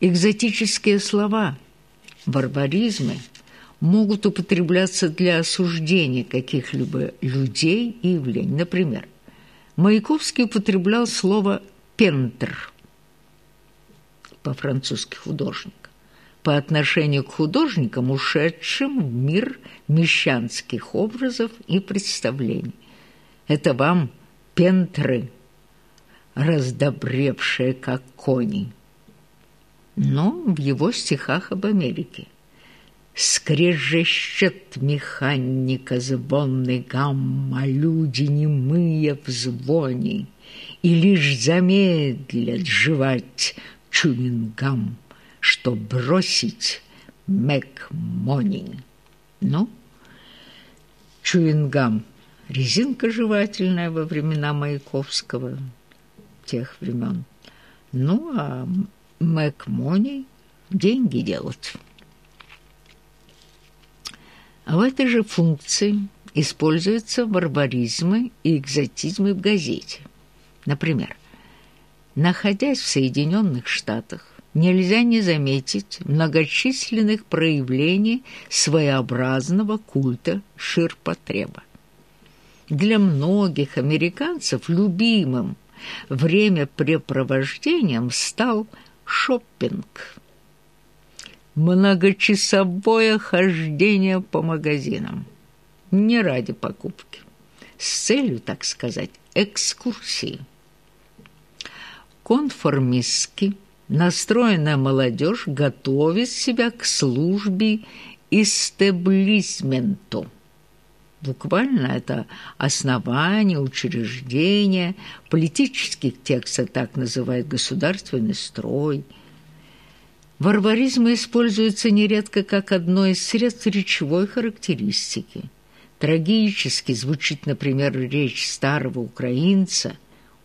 Экзотические слова, барбаризмы могут употребляться для осуждения каких-либо людей и явлений. Например, Маяковский употреблял слово «пентр» по-французски «художник» по отношению к художникам, ушедшим в мир мещанских образов и представлений. Это вам пентры, раздобревшие, как кони. Но в его стихах об Америке. Скрежещет механика звонный гамма, Люди немые в звоне, И лишь замедлят жевать чуингам, Что бросить Макмони. Ну, чуингам – резинка жевательная во времена Маяковского, тех времен. Ну, а Макмони – деньги делать. А в этой же функции используются барбаризмы и экзотизмы в газете. Например, находясь в Соединенных Штатах, нельзя не заметить многочисленных проявлений своеобразного культа ширпотреба. Для многих американцев любимым времяпрепровождением стал шоппинг – многочасовое хождение по магазинам. Не ради покупки, с целью, так сказать, экскурсии. Конформистски настроенная молодежь готовит себя к службе истеблисменту. Буквально это основание, учреждение, политических текстов так называют государственный строй – Варваризм используется нередко как одно из средств речевой характеристики. Трагически звучит, например, речь старого украинца,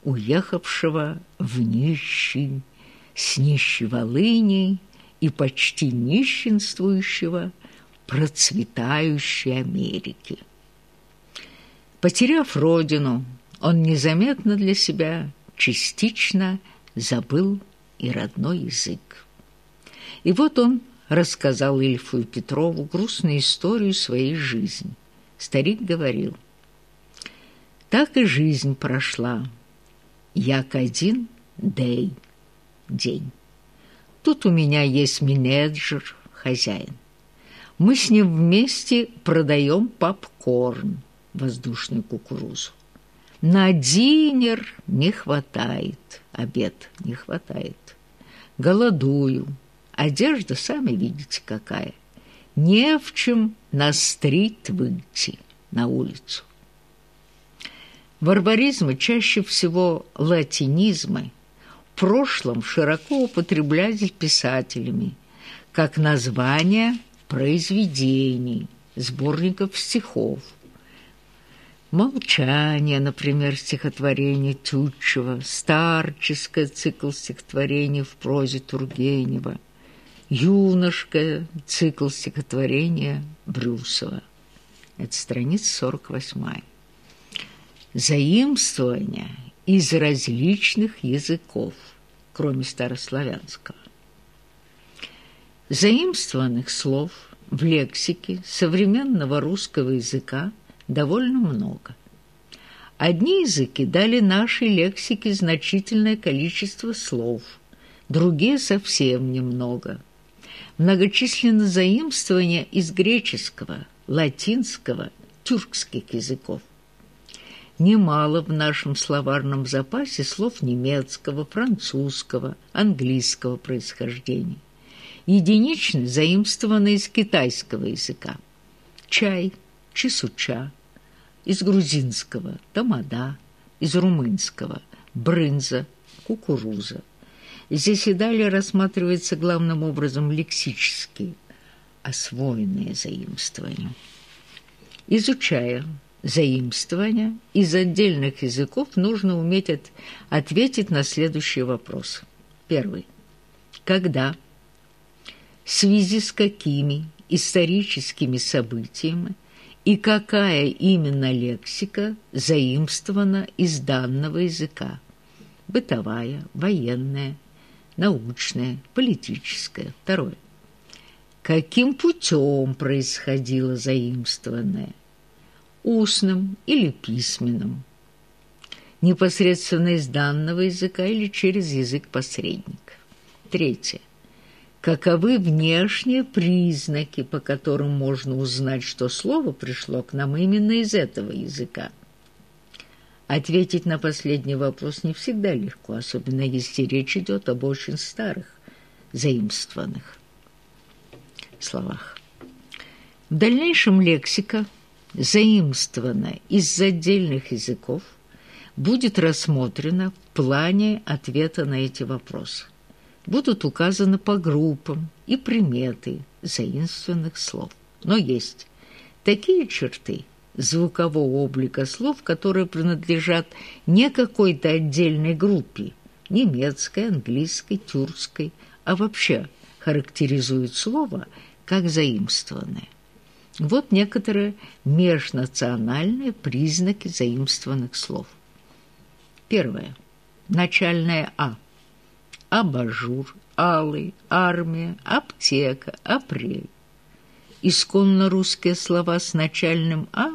уехавшего в нищий, с нищей Волыни и почти нищенствующего процветающей Америки. Потеряв родину, он незаметно для себя частично забыл и родной язык. И вот он рассказал Ильфу и Петрову грустную историю своей жизни. Старик говорил, «Так и жизнь прошла, як один дей, день. Тут у меня есть менеджер, хозяин. Мы с ним вместе продаем попкорн, воздушную кукурузу. На динер не хватает, обед не хватает. Голодую, Одежда, сами видите, какая. Не в чем на стрит выйти, на улицу. Барбаризмы, чаще всего латинизмы, в прошлом широко употреблялись писателями как название произведений, сборников стихов. «Молчание», например, стихотворение Тютчева, старческое цикл стихотворений в прозе Тургенева – «Юношка», цикл стихотворения Брюсова. Это страница 48. Заимствования из различных языков, кроме старославянского. Заимствованных слов в лексике современного русского языка довольно много. Одни языки дали нашей лексике значительное количество слов, другие совсем немного – многочисленны заимствования из греческого, латинского, тюркских языков. Немало в нашем словарном запасе слов немецкого, французского, английского происхождения. Единичны заимствованы из китайского языка. Чай, чесуча, из грузинского, тамада, из румынского, брынза, кукуруза. Здесь и далее рассматривается главным образом лексические, освоенные заимствования. Изучая заимствования из отдельных языков, нужно уметь от, ответить на следующие вопросы. Первый. Когда? В связи с какими историческими событиями и какая именно лексика заимствована из данного языка? Бытовая, военная, научное, политическое. Второе. Каким путем происходило заимствованное? Устным или письменным? Непосредственно из данного языка или через язык посредника? Третье. Каковы внешние признаки, по которым можно узнать, что слово пришло к нам именно из этого языка? Ответить на последний вопрос не всегда легко, особенно если речь идет об очень старых, заимствованных словах. В дальнейшем лексика, заимствованная из отдельных языков, будет рассмотрена в плане ответа на эти вопросы. Будут указаны по группам и приметы заимствованных слов. Но есть такие черты – звукового облика слов, которые принадлежат не какой-то отдельной группе, немецкой, английской, тюркской, а вообще характеризуют слово как заимствованное. Вот некоторые межнациональные признаки заимствованных слов. Первое. Начальное «а». Абажур, алый, армия, аптека, апрель. Исконно русские слова с начальным «а»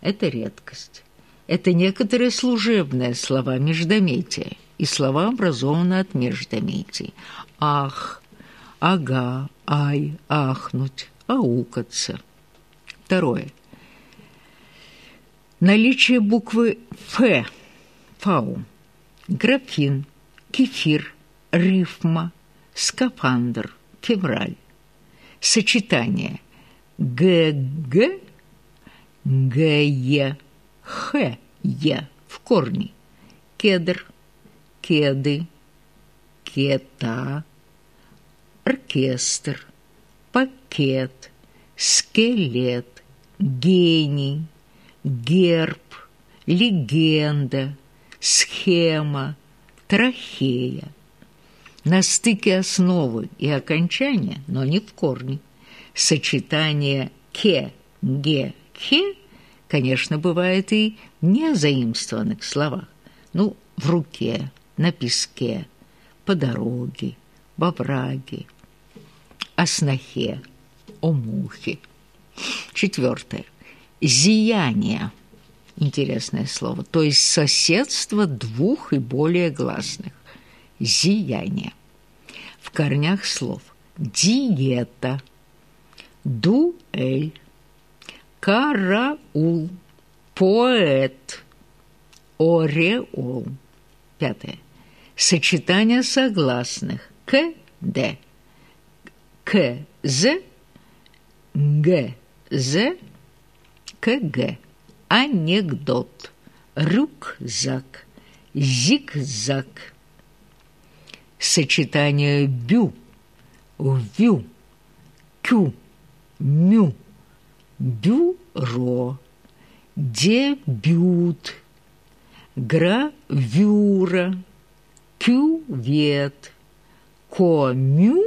это редкость. Это некоторые служебные слова междометия и слова, образованные от междометий. Ах, ага, ай, ахнуть, аукаться. Второе. Наличие буквы «ф», фау, графин, кефир, рифма, скафандр, февраль. Сочетание г-г Г-Е, Х-Е в корне. Кедр, кеды, кета, оркестр, пакет, скелет, гений, герб, легенда, схема, трахея. На стыке основы и окончания, но не в корне. Сочетание ке, ге, хе, конечно, бывает и не заимствованных словах. Ну, в руке, на песке, по дороге, во враге, о снохе, о мухе. Четвертое. Зияние. Интересное слово. То есть соседство двух и более гласных. Зияние. В корнях слов диета, дуэль, караул, поэт, ореол. Пятое. Сочетание согласных к, д, к, з, г, з, к, г. Анекдот, рюкзак, зигзаг. Сочетание бю, вю, кю, мю бюро, дебют, гравюра, кювет, коммюнике.